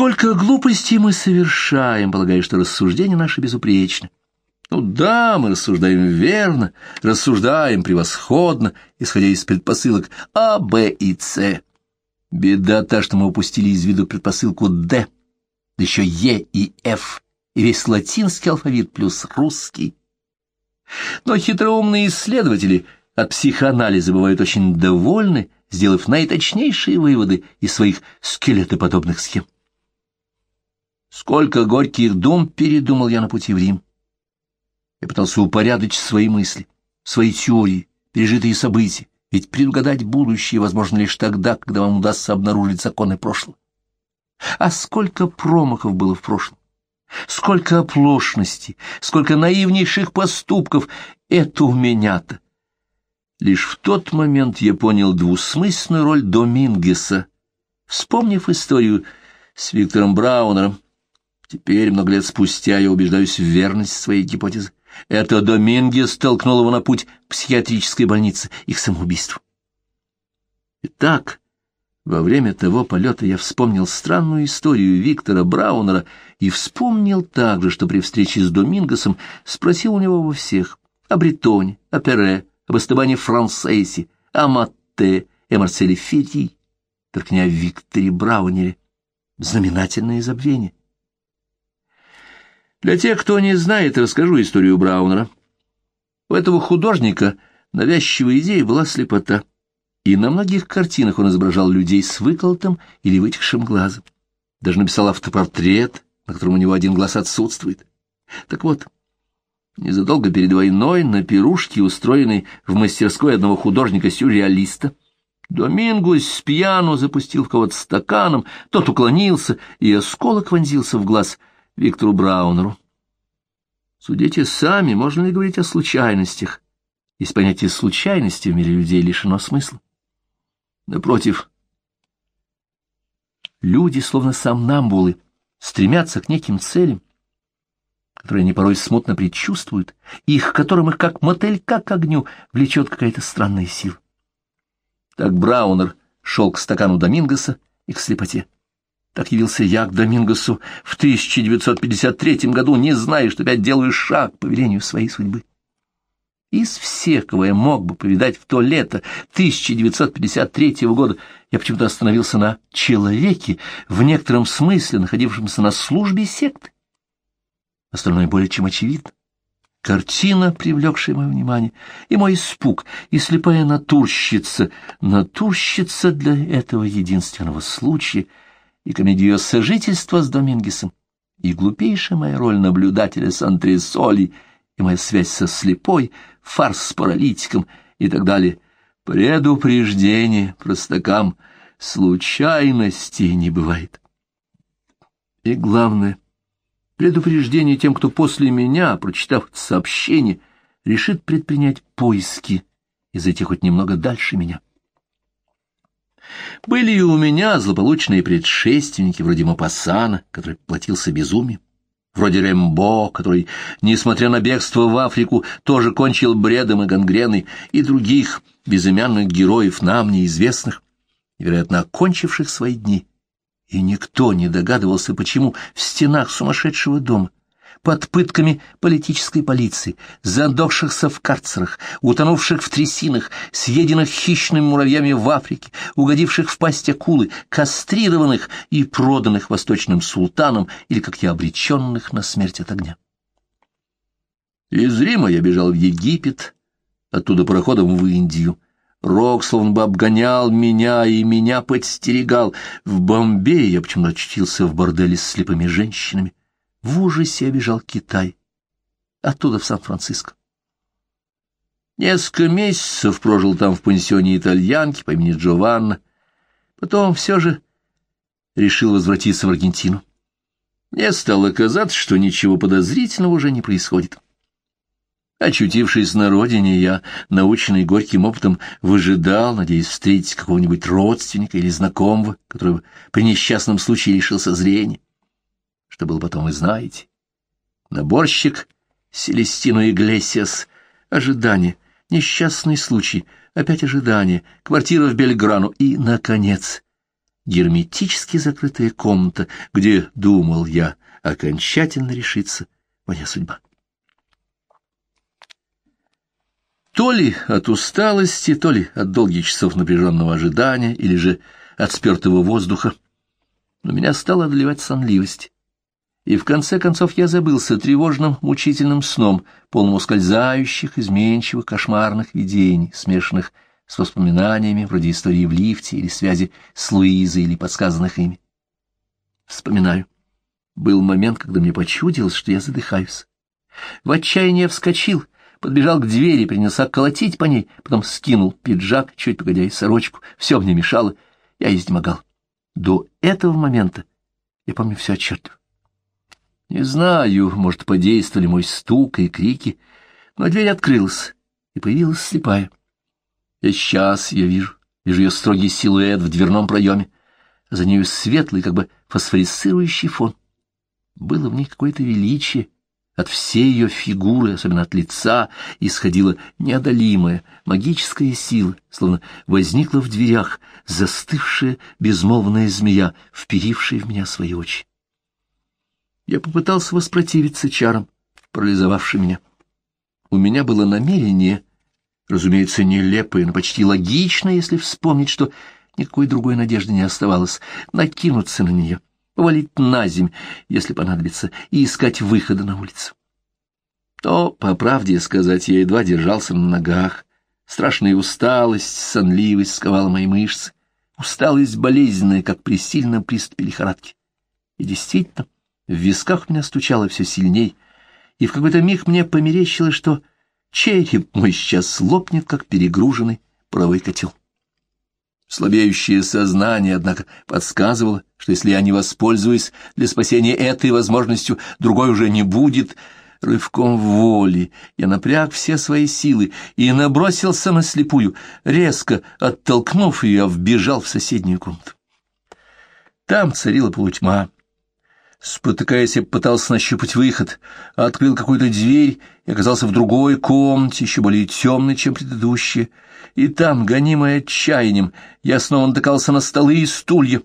Сколько глупостей мы совершаем, полагая, что рассуждения наши безупречны. Ну да, мы рассуждаем верно, рассуждаем превосходно, исходя из предпосылок А, Б и С. Беда та, что мы упустили из виду предпосылку Д, да еще Е и Ф, и весь латинский алфавит плюс русский. Но хитроумные исследователи от психоанализа бывают очень довольны, сделав наиточнейшие выводы из своих скелетоподобных схем. Сколько горьких дум передумал я на пути в Рим. Я пытался упорядочить свои мысли, свои теории, пережитые события, ведь предугадать будущее возможно лишь тогда, когда вам удастся обнаружить законы прошлого. А сколько промахов было в прошлом, сколько оплошностей, сколько наивнейших поступков, это у меня-то. Лишь в тот момент я понял двусмысленную роль Домингеса, вспомнив историю с Виктором Браунером, Теперь, много лет спустя, я убеждаюсь в верности своей гипотезы. Это Домингес столкнул его на путь психиатрической больницы и к самоубийству. Итак, во время того полета я вспомнил странную историю Виктора Браунера и вспомнил также, что при встрече с Домингосом спросил у него во всех о Бретоне, о Пере, об Эстебане Франсейсе, о Матте и Марселе Ферри, только не о Викторе Браунере. Знаменательное забвение. Для тех, кто не знает, расскажу историю Браунера. У этого художника навязчивая идея была слепота, и на многих картинах он изображал людей с выколотым или вытекшим глазом. Даже написал автопортрет, на котором у него один глаз отсутствует. Так вот, незадолго перед войной на пирушке, устроенной в мастерской одного художника-сюрреалиста, Домингус с пьяну запустил в кого-то стаканом, тот уклонился, и осколок вонзился в глаз — Виктору Браунеру. Судите сами, можно ли говорить о случайностях, если понятие случайности в мире людей лишено смысла. Напротив, люди, словно сомнамбулы, стремятся к неким целям, которые они порой смутно предчувствуют, и их, которым их как мотылька к огню влечет какая-то странная сила. Так Браунер шел к стакану Домингоса и к слепоте. Так явился я к Домингосу в 1953 году, не зная, что опять делаю шаг по велению своей судьбы. Из всех, кого я мог бы повидать в то лето 1953 года, я почему-то остановился на человеке, в некотором смысле находившемся на службе секты. Остальное более чем очевидно. Картина, привлекшая мое внимание, и мой испуг, и слепая натурщица, натурщица для этого единственного случая — и комедию сожительства с Домингесом, и глупейшая моя роль наблюдателя с антресолей, и моя связь со слепой, фарс с паралитиком и так далее. Предупреждение простакам, случайностей не бывает. И главное, предупреждение тем, кто после меня, прочитав сообщение, решит предпринять поиски и зайти хоть немного дальше меня. Были и у меня злополучные предшественники, вроде Мапассана, который платился безумием, вроде Рембо, который, несмотря на бегство в Африку, тоже кончил бредом и гангреной, и других безымянных героев, нам неизвестных, вероятно, окончивших свои дни. И никто не догадывался, почему в стенах сумасшедшего дома под пытками политической полиции, задохшихся в карцерах, утонувших в трясинах, съеденных хищными муравьями в Африке, угодивших в пасть акулы, кастрированных и проданных восточным султанам или, как я, обреченных на смерть от огня. Из Рима я бежал в Египет, оттуда пароходом в Индию. Рок словно бы обгонял меня и меня подстерегал. В Бомбее я почему-то очутился в борделе с слепыми женщинами в ужасе обижал Китай, оттуда в Сан-Франциско. Несколько месяцев прожил там в пансионе итальянки по имени Джованна, потом все же решил возвратиться в Аргентину. Мне стало казаться, что ничего подозрительного уже не происходит. Очутившись на родине, я, наученный горьким опытом, выжидал, надеясь встретить какого-нибудь родственника или знакомого, который при несчастном случае лишился зрения что был потом, вы знаете. Наборщик Селестину Иглесиас, ожидание, несчастный случай, опять ожидание, квартира в Бельграну и, наконец, герметически закрытая комната, где, думал я, окончательно решится моя судьба. То ли от усталости, то ли от долгих часов напряженного ожидания, или же от спертого воздуха, но меня стала одолевать сонливость. И в конце концов я забылся тревожным, мучительным сном, полным ускользающих, изменчивых, кошмарных видений, смешанных с воспоминаниями вроде истории в лифте или связи с Луизой или подсказанных ими. Вспоминаю. Был момент, когда мне почудилось, что я задыхаюсь. В отчаянии я вскочил, подбежал к двери, принялся колотить по ней, потом скинул пиджак, чуть погодя и сорочку. Все мне мешало, я изнемогал. До этого момента я помню все отчетливо. Не знаю, может, подействовали мой стук и крики, но дверь открылась, и появилась слепая. Я сейчас ее вижу, вижу ее строгий силуэт в дверном проеме, а за нею светлый, как бы фосфорицирующий фон. Было в ней какое-то величие, от всей ее фигуры, особенно от лица, исходила неодолимая магическая сила, словно возникла в дверях застывшая безмолвная змея, вперившая в меня свои очи. Я попытался воспротивиться чарам, парализовавшим меня. У меня было намерение, разумеется, нелепое, но почти логичное, если вспомнить, что никакой другой надежды не оставалось, накинуться на нее — повалить на земь, если понадобится, и искать выхода на улицу. То, по правде сказать, я едва держался на ногах. Страшная усталость, сонливость сковала мои мышцы. Усталость болезненная, как при сильном приступе лихорадки. И действительно, в висках меня стучало все сильней, и в какой-то миг мне померещилось, что череп мой сейчас лопнет, как перегруженный паровой котел. Слабеющее сознание, однако, подсказывало, что если я не воспользуюсь для спасения этой возможностью, другой уже не будет. Рывком воли я напряг все свои силы и набросился на слепую, резко оттолкнув ее, вбежал в соседнюю комнату. Там царила полутьма. Спотыкаясь, я пытался нащупать выход, открыл какую-то дверь и оказался в другой комнате, еще более темной, чем предыдущая и там, гонимый отчаянием, я снова натыкался на столы и стулья.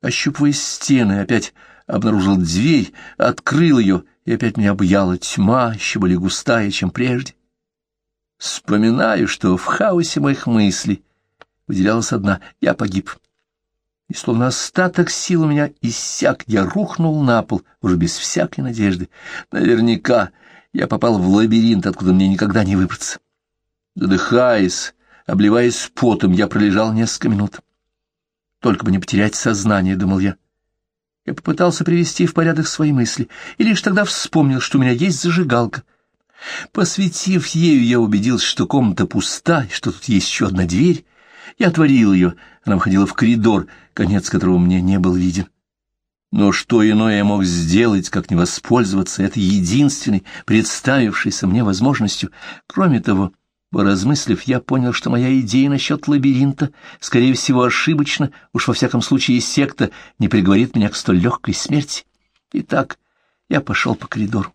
Ощупывая стены, опять обнаружил дверь, открыл ее, и опять меня объяла тьма, еще более густая, чем прежде. Вспоминаю, что в хаосе моих мыслей выделялась одна — я погиб. И словно остаток сил у меня иссяк, я рухнул на пол, уже без всякой надежды. Наверняка я попал в лабиринт, откуда мне никогда не выбраться. Задыхаясь, Обливаясь потом, я пролежал несколько минут. Только бы не потерять сознание, думал я. Я попытался привести в порядок свои мысли, и лишь тогда вспомнил, что у меня есть зажигалка. Посветив ею, я убедился, что комната пуста, и что тут есть еще одна дверь. Я отворил ее, она входила в коридор, конец которого мне не был виден. Но что иное я мог сделать, как не воспользоваться этой единственной, представившейся мне возможностью? Кроме того, Поразмыслив, я понял, что моя идея насчет лабиринта, скорее всего, ошибочна, уж во всяком случае секта не приговорит меня к столь легкой смерти. Итак, я пошел по коридору.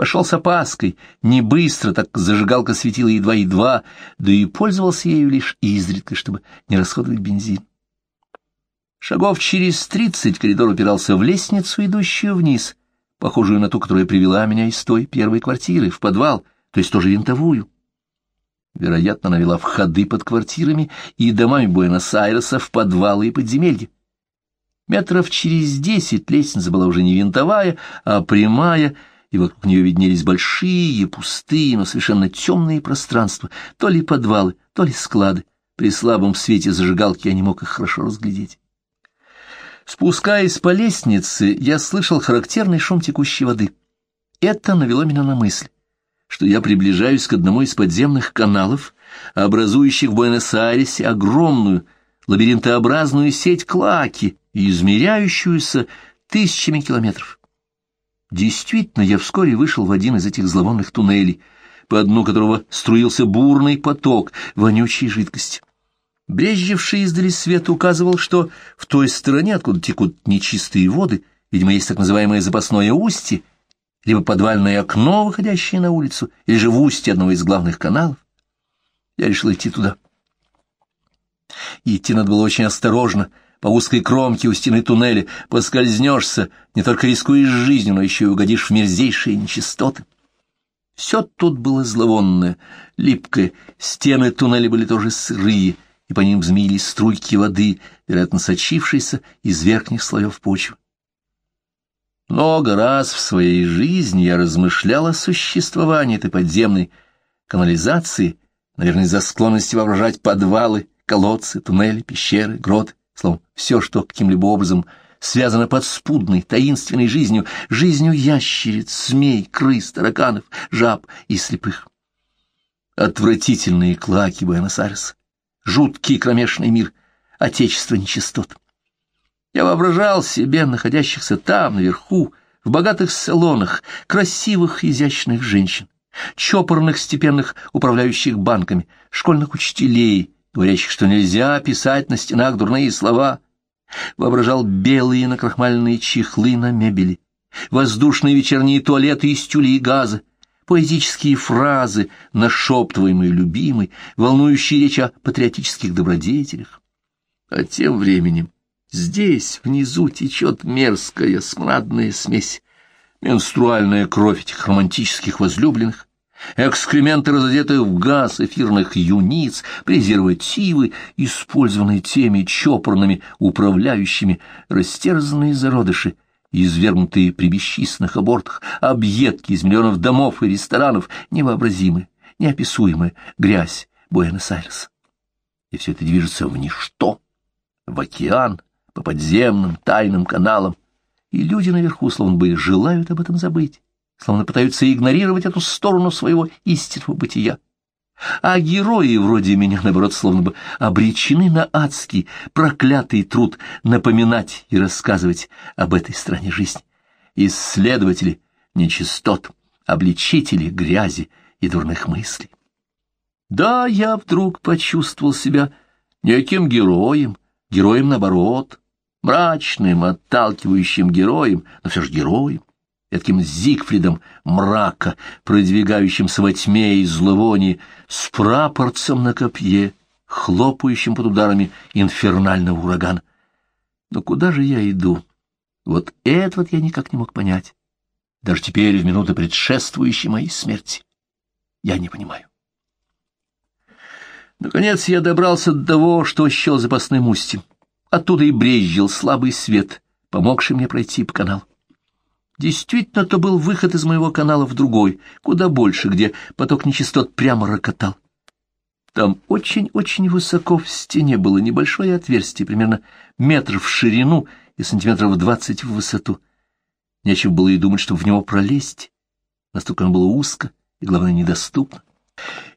Пошел с опаской, не быстро, так зажигалка светила едва-едва, да и пользовался ею лишь изредка, чтобы не расходовать бензин. Шагов через тридцать коридор упирался в лестницу, идущую вниз, похожую на ту, которая привела меня из той первой квартиры, в подвал, то есть тоже винтовую. Вероятно, навела в ходы под квартирами и домами Буэнос-Айреса в подвалы и подземелья. Метров через десять лестница была уже не винтовая, а прямая, и вокруг нее виднелись большие, пустые, но совершенно темные пространства, то ли подвалы, то ли склады. При слабом свете зажигалки я не мог их хорошо разглядеть. Спускаясь по лестнице, я слышал характерный шум текущей воды. Это навело меня на мысль что я приближаюсь к одному из подземных каналов, образующих в Буэнос-Айресе огромную лабиринтообразную сеть клаки, измеряющуюся тысячами километров. Действительно, я вскоре вышел в один из этих зловонных туннелей, по дну которого струился бурный поток вонючей жидкости. Брезживший издали свет указывал, что в той стороне, откуда текут нечистые воды, видимо, есть так называемое запасное устье, либо подвальное окно, выходящее на улицу, или же в устье одного из главных каналов. Я решил идти туда. И идти надо было очень осторожно, по узкой кромке у стены туннеля, поскользнешься, не только рискуешь жизнью, но еще и угодишь в мерзейшие нечистоты. Все тут было зловонное, липкое, стены туннеля были тоже сырые, и по ним змеились струйки воды, вероятно, сочившиеся из верхних слоев почвы. Много раз в своей жизни я размышлял о существовании этой подземной канализации, наверное, из-за склонности воображать подвалы, колодцы, туннели, пещеры, гроты, словом, все, что каким-либо образом связано подспудной, таинственной жизнью, жизнью ящериц, змей, крыс, тараканов, жаб и слепых. Отвратительные клаки Буэнос-Айреса, жуткий кромешный мир, отечество нечистот. Я воображал себе находящихся там, наверху, в богатых салонах, красивых изящных женщин, чопорных степенных управляющих банками, школьных учителей, говорящих, что нельзя писать на стенах дурные слова, воображал белые накрахмаленные чехлы на мебели, воздушные вечерние туалеты из тюля и газа, поэтические фразы, нашептываемые любимой, волнующие речь о патриотических добродетелях. А тем временем Здесь внизу течет мерзкая смрадная смесь, менструальная кровь этих романтических возлюбленных, экскременты разодетых в газ эфирных юниц, презервативы, использованные теми чопорными управляющими, растерзанные зародыши, извергнутые при бесчисленных абортах, объедки из миллионов домов и ресторанов, невообразимые, неописуемая грязь Буэнос-Айреса. И все это движется в ничто, в океан, по подземным тайным каналам, и люди наверху, словно бы, желают об этом забыть, словно пытаются игнорировать эту сторону своего истинного бытия. А герои вроде меня, наоборот, словно бы обречены на адский, проклятый труд напоминать и рассказывать об этой стране жизни. Исследователи нечистот, обличители грязи и дурных мыслей. Да, я вдруг почувствовал себя неким героем, героем наоборот, мрачным, отталкивающим героем, но все же героем, таким Зигфридом мрака, продвигающимся во тьме и зловонии, с прапорцем на копье, хлопающим под ударами инфернального урагана. Но куда же я иду? Вот это вот я никак не мог понять. Даже теперь, в минуты предшествующей моей смерти, я не понимаю. Наконец я добрался до того, что счел запасным устьем. Оттуда и брезжил слабый свет, помогший мне пройти по каналу. Действительно, то был выход из моего канала в другой, куда больше, где поток нечистот прямо рокотал. Там очень-очень высоко в стене было небольшое отверстие, примерно метр в ширину и сантиметров двадцать в высоту. Нечего было и думать, чтобы в него пролезть. Настолько оно было узко и, главное, недоступно.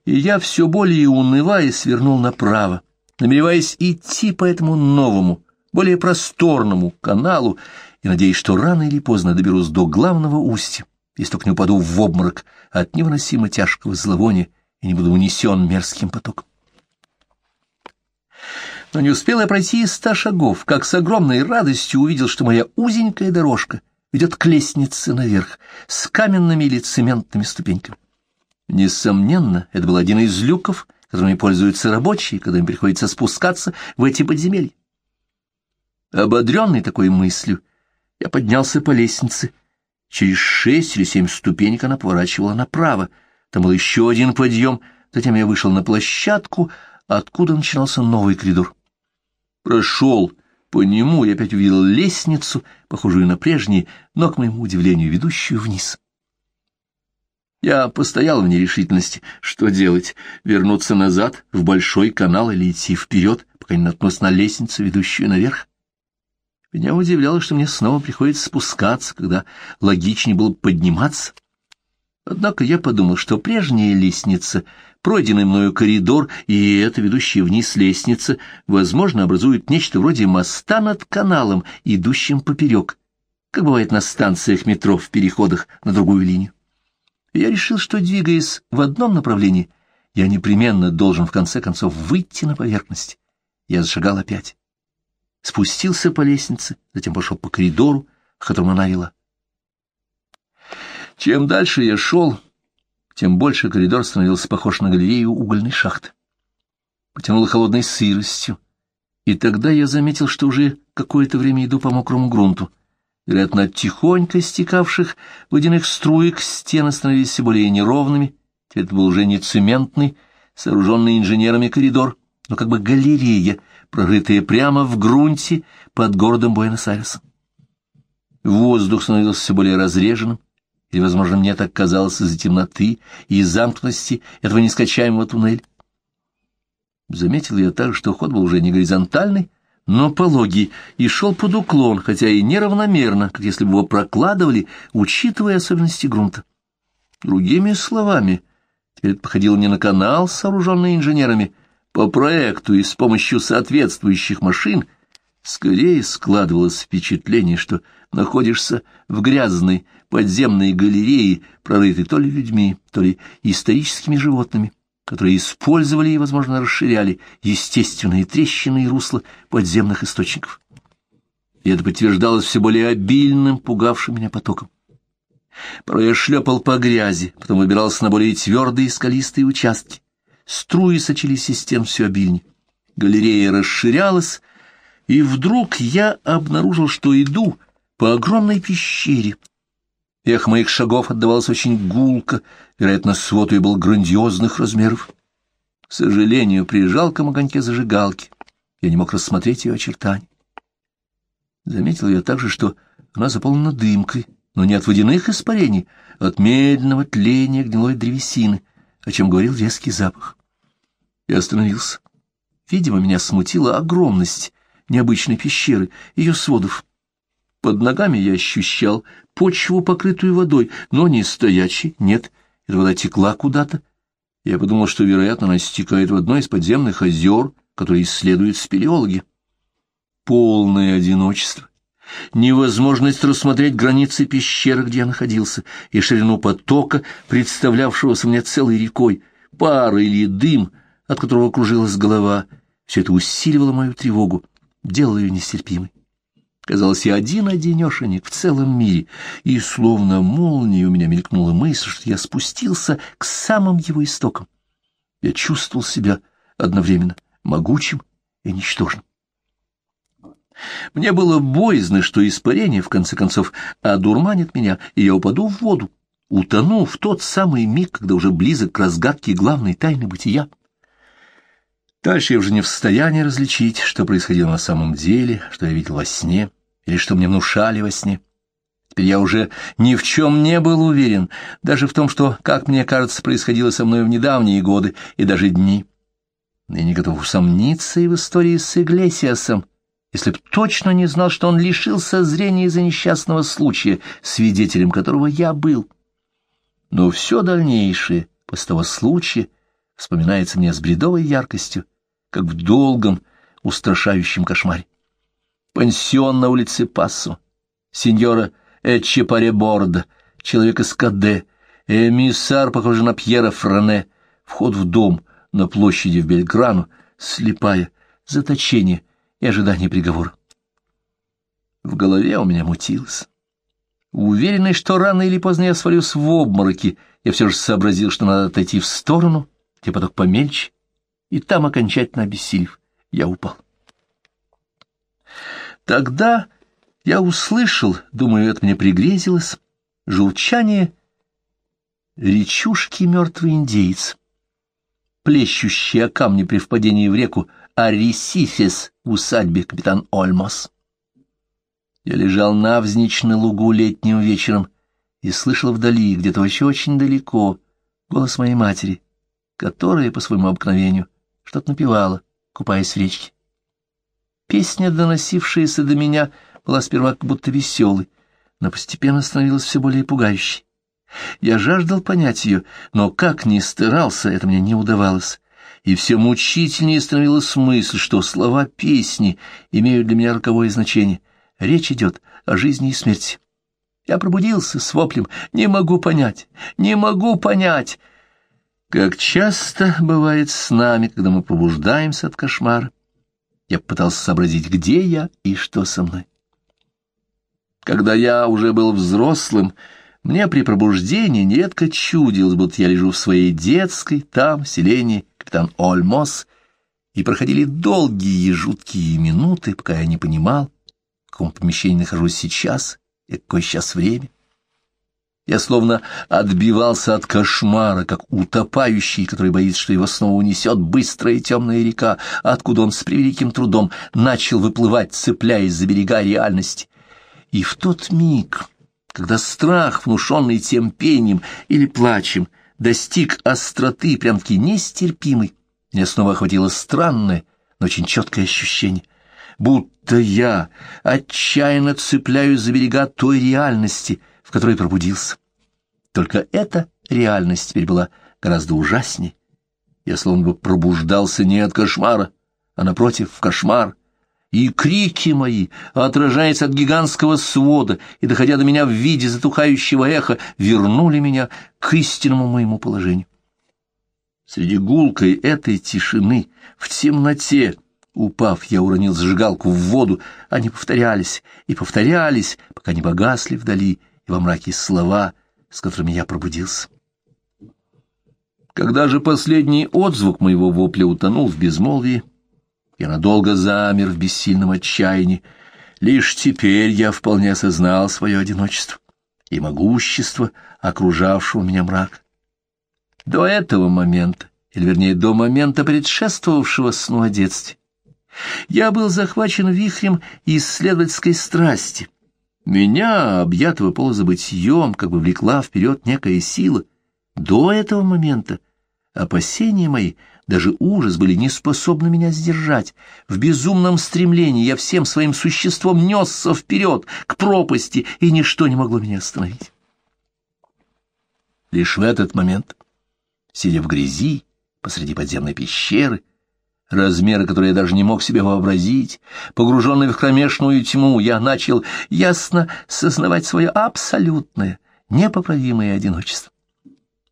И я все более унывая свернул направо намереваясь идти по этому новому, более просторному каналу и надеясь, что рано или поздно доберусь до главного устья, если только не упаду в обморок от невыносимо тяжкого зловония и не буду унесен мерзким потоком. Но не успел я пройти ста шагов, как с огромной радостью увидел, что моя узенькая дорожка ведет к лестнице наверх с каменными или цементными ступеньками. Несомненно, это был один из люков, которыми пользуются рабочие, когда им приходится спускаться в эти подземелья. Ободренный такой мыслью, я поднялся по лестнице. Через шесть или семь ступенек она поворачивала направо. Там был еще один подъем, затем я вышел на площадку, откуда начинался новый коридор. Прошел по нему и опять увидел лестницу, похожую на прежние, но, к моему удивлению, ведущую вниз. Я постоял в нерешительности. Что делать? Вернуться назад, в большой канал или идти вперед, пока не наткнусь на лестницу, ведущую наверх? Меня удивляло, что мне снова приходится спускаться, когда логичнее было подниматься. Однако я подумал, что прежняя лестница, пройденный мною коридор и эта ведущая вниз лестница, возможно, образуют нечто вроде моста над каналом, идущим поперек, как бывает на станциях метро в переходах на другую линию я решил, что, двигаясь в одном направлении, я непременно должен в конце концов выйти на поверхность. Я зашагал опять. Спустился по лестнице, затем пошел по коридору, к которому она вела. Чем дальше я шел, тем больше коридор становился похож на галерею угольной шахты. Потянуло холодной сыростью. И тогда я заметил, что уже какое-то время иду по мокрому грунту. Вероятно, от тихонько стекавших водяных струек стены становились все более неровными. Теперь это был уже не цементный, сооруженный инженерами коридор, но как бы галерея, прорытая прямо в грунте под городом Буэнос-Айресом. Воздух становился все более разреженным, или, возможно, мне так казалось из-за темноты и замкнутости этого нескачаемого туннеля. Заметил я также, что ход был уже не горизонтальный, но пологий, и шел под уклон, хотя и неравномерно, как если бы его прокладывали, учитывая особенности грунта. Другими словами, теперь это походило не на канал, сооруженный инженерами, по проекту и с помощью соответствующих машин, скорее складывалось впечатление, что находишься в грязной подземной галерее, прорытой то ли людьми, то ли историческими животными которые использовали и, возможно, расширяли естественные трещины и русла подземных источников. И это подтверждалось все более обильным, пугавшим меня потоком. Порой я шлепал по грязи, потом выбирался на более твердые скалистые участки. Струи сочились из стен все обильнее. Галерея расширялась, и вдруг я обнаружил, что иду по огромной пещере, Эх моих шагов отдавалось очень гулко, вероятно, свод ее был грандиозных размеров. К сожалению, при жалком огоньке зажигалки я не мог рассмотреть ее очертаний. Заметил я также, что она заполнена дымкой, но не от водяных испарений, а от медленного тления гнилой древесины, о чем говорил резкий запах. Я остановился. Видимо, меня смутила огромность необычной пещеры, ее сводов. Под ногами я ощущал почву, покрытую водой, но не стоячей, нет, эта вода текла куда-то. Я подумал, что, вероятно, она стекает в одно из подземных озер, которые исследуют спелеологи. Полное одиночество, невозможность рассмотреть границы пещеры, где я находился, и ширину потока, представлявшегося мне целой рекой, пар или дым, от которого кружилась голова, все это усиливало мою тревогу, делало ее нестерпимой. Казалось, я один-одинешенек в целом мире, и словно молнией у меня мелькнула мысль, что я спустился к самым его истокам. Я чувствовал себя одновременно могучим и ничтожным. Мне было боязно, что испарение, в конце концов, одурманит меня, и я упаду в воду, утону в тот самый миг, когда уже близок к разгадке главной тайны бытия. Дальше я уже не в состоянии различить, что происходило на самом деле, что я видел во сне, или что мне внушали во сне. Теперь я уже ни в чем не был уверен, даже в том, что, как мне кажется, происходило со мной в недавние годы и даже дни. Я не готов усомниться и в истории с Иглесиасом, если б точно не знал, что он лишился зрения из-за несчастного случая, свидетелем которого я был. Но все дальнейшее после того случая вспоминается мне с бредовой яркостью, как в долгом, устрашающем кошмаре. Пансион на улице Пассо, сеньора Эчепаре-Борда, человек из Каде, эмиссар, похожий на Пьера Фране, вход в дом на площади в Бельграну, слепая, заточение и ожидание приговора. В голове у меня мутилось. Уверенный, что рано или поздно я свалюсь в обмороки, я все же сообразил, что надо отойти в сторону, где поток помельче, и там, окончательно обессилев, я упал. Тогда я услышал, думаю, это мне пригрезилось, журчание речушки мертвый индейец, плещущий о камне при впадении в реку Арисифес в усадьбе капитан Ольмос. Я лежал навзничь на лугу летним вечером и слышал вдали, где-то еще очень далеко, голос моей матери, которая, по своему обыкновению, что-то напевала, купаясь в речке. Песня, доносившаяся до меня, была сперва как будто веселой, но постепенно становилась все более пугающей. Я жаждал понять ее, но как ни старался, это мне не удавалось. И все мучительнее становилась мысль, что слова песни имеют для меня роковое значение. Речь идет о жизни и смерти. Я пробудился с воплем «Не могу понять! Не могу понять!» Как часто бывает с нами, когда мы пробуждаемся от кошмара. Я пытался сообразить, где я и что со мной. Когда я уже был взрослым, мне при пробуждении нередко чудилось, будто я лежу в своей детской, там, в селении капитан Ольмос, и проходили долгие жуткие минуты, пока я не понимал, в каком помещении нахожусь сейчас и какое сейчас время. Я словно отбивался от кошмара, как утопающий, который боится, что его снова унесет быстрая темная река, откуда он с превеликим трудом начал выплывать, цепляясь за берега реальности. И в тот миг, когда страх, внушенный тем пением или плачем, достиг остроты, прям-таки нестерпимой, меня снова охватило странное, но очень четкое ощущение, будто я отчаянно цепляюсь за берега той реальности — в которой пробудился. Только эта реальность теперь была гораздо ужаснее. Я словно бы пробуждался не от кошмара, а, напротив, в кошмар. И крики мои, отражаясь от гигантского свода и доходя до меня в виде затухающего эха, вернули меня к истинному моему положению. Среди гулкой этой тишины, в темноте, упав, я уронил зажигалку в воду, они повторялись и повторялись, пока не погасли вдали, и во мраке слова, с которыми я пробудился. Когда же последний отзвук моего вопля утонул в безмолвии, я надолго замер в бессильном отчаянии. Лишь теперь я вполне осознал свое одиночество и могущество окружавшего меня мрака. До этого момента, или вернее до момента предшествовавшего сну о детстве, я был захвачен вихрем исследовательской страсти, меня, объятого полузабытьем, как бы влекла вперед некая сила. До этого момента опасения мои, даже ужас были не способны меня сдержать. В безумном стремлении я всем своим существом несся вперед, к пропасти, и ничто не могло меня остановить. Лишь в этот момент, сидя в грязи посреди подземной пещеры, размеры, которые я даже не мог себе вообразить. Погруженный в кромешную тьму, я начал ясно сознавать свое абсолютное, непоправимое одиночество.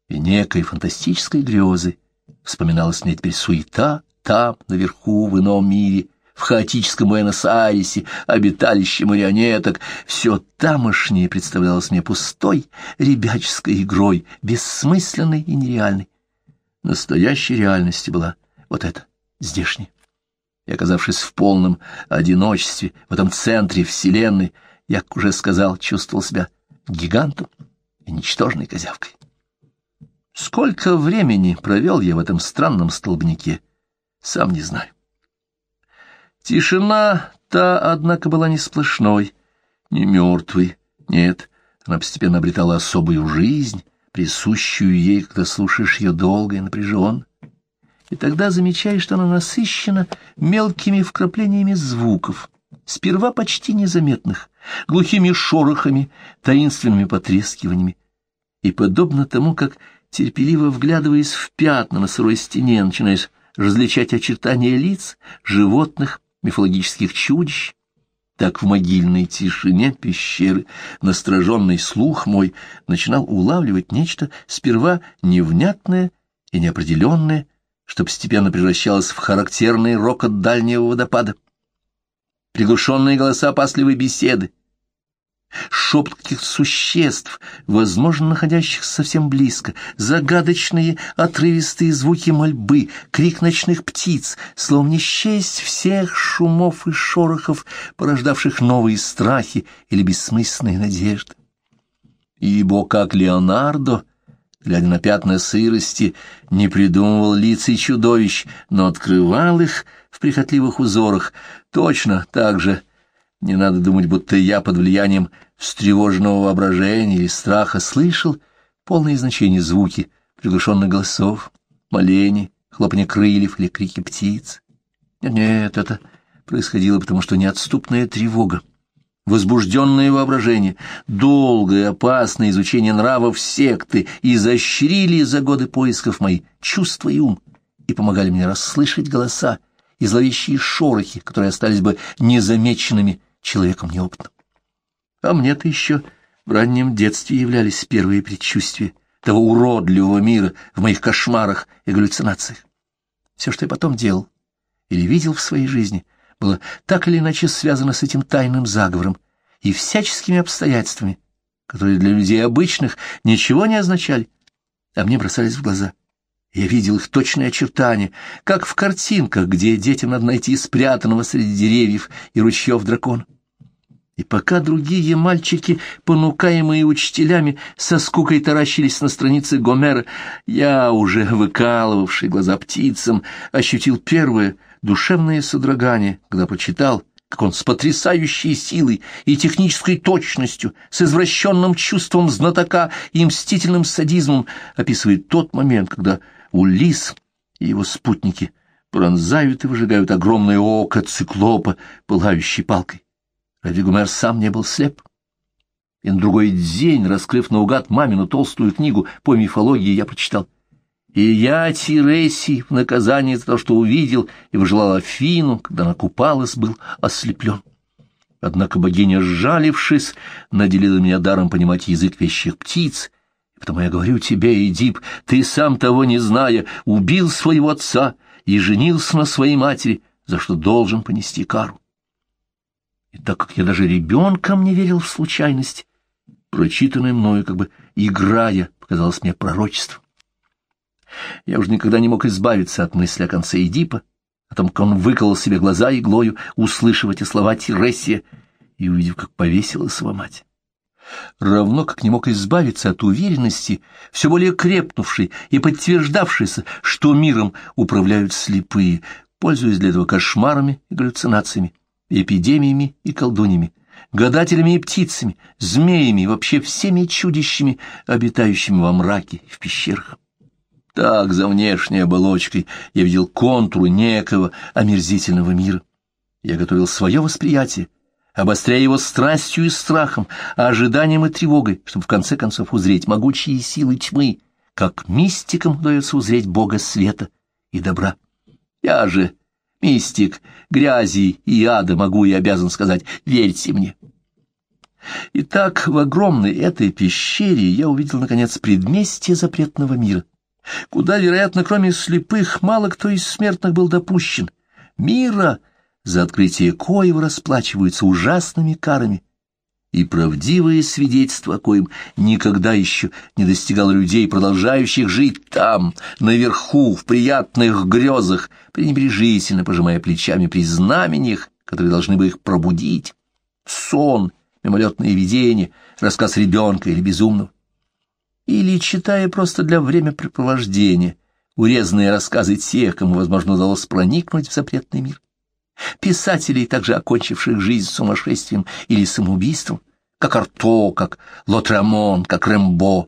И некой фантастической грезы вспоминалась мне теперь суета там, наверху, в ином мире, в хаотическом Буэнос-Айресе, обиталище марионеток, все тамошнее представлялось мне пустой, ребяческой игрой, бессмысленной и нереальной. Настоящей реальностью была вот эта здешний. И, оказавшись в полном одиночестве, в этом центре вселенной, я, как уже сказал, чувствовал себя гигантом и ничтожной козявкой. Сколько времени провел я в этом странном столбнике, сам не знаю. Тишина та, однако, была не сплошной, не мертвой, нет, она постепенно обретала особую жизнь, присущую ей, когда слушаешь ее долго и напряженно и тогда замечаешь, что она насыщена мелкими вкраплениями звуков, сперва почти незаметных, глухими шорохами, таинственными потрескиваниями. И подобно тому, как, терпеливо вглядываясь в пятна на сырой стене, начинаешь различать очертания лиц, животных, мифологических чудищ, так в могильной тишине пещеры настороженный слух мой начинал улавливать нечто сперва невнятное и неопределенное, что постепенно превращалось в характерный рокот дальнего водопада. Приглушенные голоса опасливой беседы, шепот каких-то существ, возможно, находящихся совсем близко, загадочные отрывистые звуки мольбы, крик ночных птиц, словно счесть всех шумов и шорохов, порождавших новые страхи или бессмысленные надежды. Ибо, как Леонардо, глядя на пятна сырости, не придумывал лиц и чудовищ, но открывал их в прихотливых узорах. Точно так же не надо думать, будто я под влиянием встревоженного воображения или страха слышал полные значения звуки приглушенных голосов, молений, хлопанье крыльев или крики птиц. Нет, это происходило потому, что неотступная тревога возбужденное воображение, долгое опасное изучение нравов секты изощрили за годы поисков мои чувства и ум и помогали мне расслышать голоса и зловещие шорохи, которые остались бы незамеченными человеком неопытным. А мне-то еще в раннем детстве являлись первые предчувствия того уродливого мира в моих кошмарах и галлюцинациях. Все, что я потом делал или видел в своей жизни — было так или иначе связано с этим тайным заговором и всяческими обстоятельствами, которые для людей обычных ничего не означали, а мне бросались в глаза. Я видел их точные очертания, как в картинках, где детям надо найти спрятанного среди деревьев и ручьев дракона. И пока другие мальчики, понукаемые учителями, со скукой таращились на странице Гомера, я, уже выкалывавший глаза птицам, ощутил первое душевное содрогание, когда прочитал, как он с потрясающей силой и технической точностью, с извращенным чувством знатока и мстительным садизмом описывает тот момент, когда Улис и его спутники пронзают и выжигают огромное око циклопа, пылающей палкой. Разве Гумер сам не был слеп? И на другой день, раскрыв наугад мамину толстую книгу по мифологии, я прочитал. И я, Тиреси, в наказание за то, что увидел и выжелал Афину, когда она купалась, был ослеплен. Однако богиня, сжалившись, наделила меня даром понимать язык вещих птиц, потому я говорю тебе, Эдип, ты сам того не зная, убил своего отца и женился на своей матери, за что должен понести кару. И так как я даже ребенком не верил в случайность, прочитанное мною, как бы играя, показалось мне пророчеством. Я уже никогда не мог избавиться от мысли о конце Эдипа, о том, как он выколол себе глаза иглою, услышав эти слова Тиресия и увидев, как повесилась его мать. Равно как не мог избавиться от уверенности, все более крепнувшей и подтверждавшейся, что миром управляют слепые, пользуясь для этого кошмарами и галлюцинациями, эпидемиями и колдуньями, гадателями и птицами, змеями и вообще всеми чудищами, обитающими во мраке и в пещерах. Так, за внешней оболочкой, я видел контуры некого омерзительного мира. Я готовил свое восприятие, обостряя его страстью и страхом, ожиданием и тревогой, чтобы в конце концов узреть могучие силы тьмы, как мистикам удается узреть Бога света и добра. Я же мистик грязи и ада, могу и обязан сказать, верьте мне. Итак, в огромной этой пещере я увидел, наконец, предместье запретного мира, куда, вероятно, кроме слепых, мало кто из смертных был допущен. Мира, за открытие коего расплачиваются ужасными карами, и правдивое свидетельство, коим никогда еще не достигало людей, продолжающих жить там, наверху, в приятных грезах, пренебрежительно пожимая плечами при знамениях, которые должны бы их пробудить. Сон, мимолетное видение, рассказ ребенка или безумного. Или, читая просто для времяпрепровождения, урезанные рассказы тех, кому, возможно, удалось проникнуть в запретный мир писателей, также окончивших жизнь сумасшествием или самоубийством, как Арто, как Лотрамон, как Рэмбо,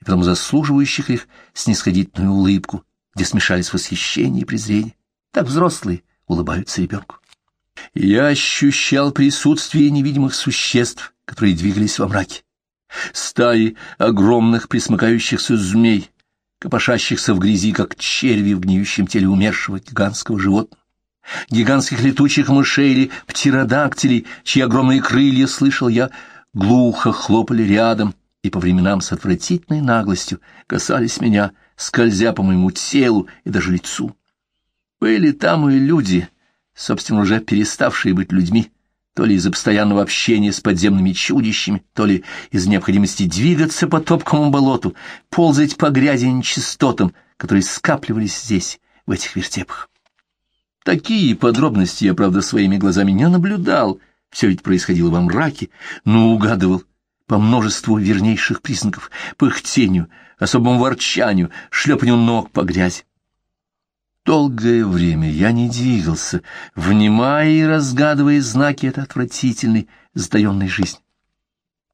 и потом заслуживающих их снисходительную улыбку, где смешались восхищение и презрение. Так взрослые улыбаются ребенку. я ощущал присутствие невидимых существ, которые двигались во мраке. Стаи огромных присмыкающихся змей, копошащихся в грязи, как черви в гниющем теле умершего гигантского животного гигантских летучих мышей или птеродактилей, чьи огромные крылья, слышал я, глухо хлопали рядом и по временам с отвратительной наглостью касались меня, скользя по моему телу и даже лицу. Были там и люди, собственно, уже переставшие быть людьми, то ли из-за постоянного общения с подземными чудищами, то ли из необходимости двигаться по топкому болоту, ползать по грязи и нечистотам, которые скапливались здесь, в этих вертепах. Такие подробности я, правда, своими глазами не наблюдал, все ведь происходило во мраке, но угадывал по множеству вернейших признаков, пыхтению, особому ворчанию, шлепанию ног по грязи. Долгое время я не двигался, внимая и разгадывая знаки этой отвратительной, затаенной жизни.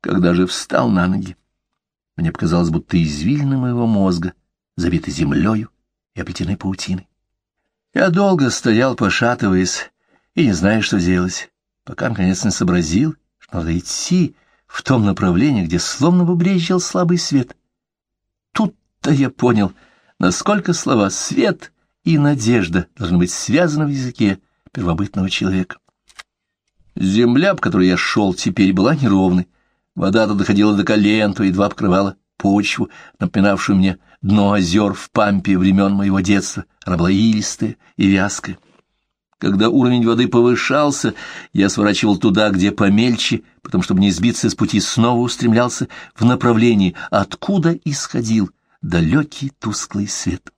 Когда же встал на ноги, мне показалось, будто извилины моего мозга забиты землею и оплетены паутиной. Я долго стоял, пошатываясь, и не зная, что делать, пока, наконец, не сообразил, что надо идти в том направлении, где словно бы брезжил слабый свет. Тут-то я понял, насколько слова «свет» и «надежда» должны быть связаны в языке первобытного человека. Земля, по которой я шел, теперь была неровной. Вода то доходила до колен, то едва покрывала почву, напоминавшую мне дно озер в пампе времен моего детства, она и вязкая. Когда уровень воды повышался, я сворачивал туда, где помельче, потому чтобы не сбиться с пути, снова устремлялся в направлении, откуда исходил далекий тусклый свет.